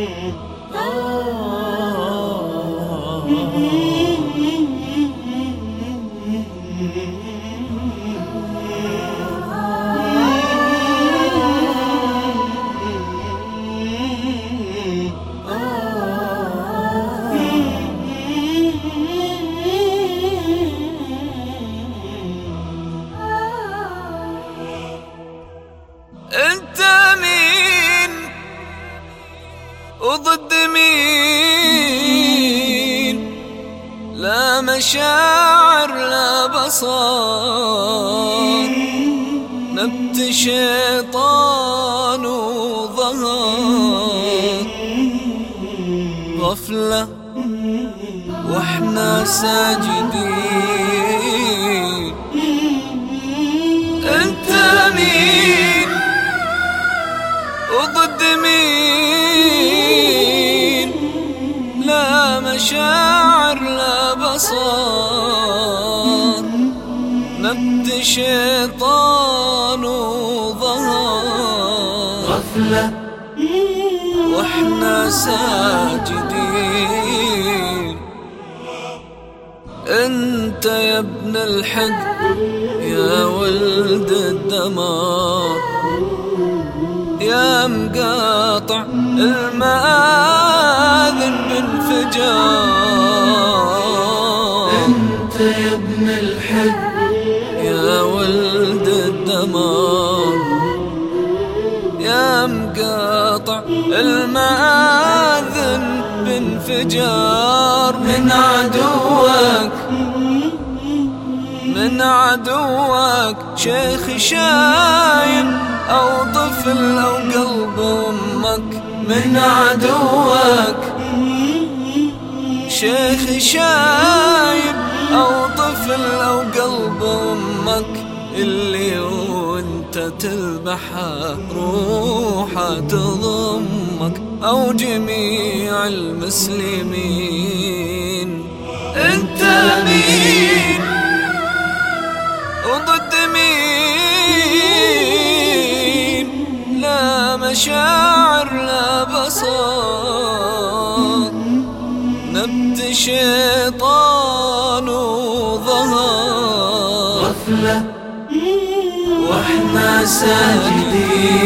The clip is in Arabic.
Mm-hmm. وضد مين؟ لا مشاعر لا بصر. نبت شيطان وظهر. غفلة وإحنا ساجدين. أنت مين وضد مين؟ مشاعر لا بصر نبت شيطان وظهر. غفلة. وإحنا ساجدين. أنت يا ابن الحق يا ولد الدمار. يا مقاطع المآذن بانفجار يا ابن الحق يا ولد الدمار يا مقاطع المآذن بانفجار. من عدوك من عدوك شيخ شايب أو طفل أو قلب أمك. من عدوك شيخ شايب أو طفل أو قلب أمك اللي وانت تذبحه روحه تضمك أو جميع المسلمين. أنت مين وضد مين؟ لا مشاعر. نبت شيطان وظهر غفلة وإحنا ساجدين.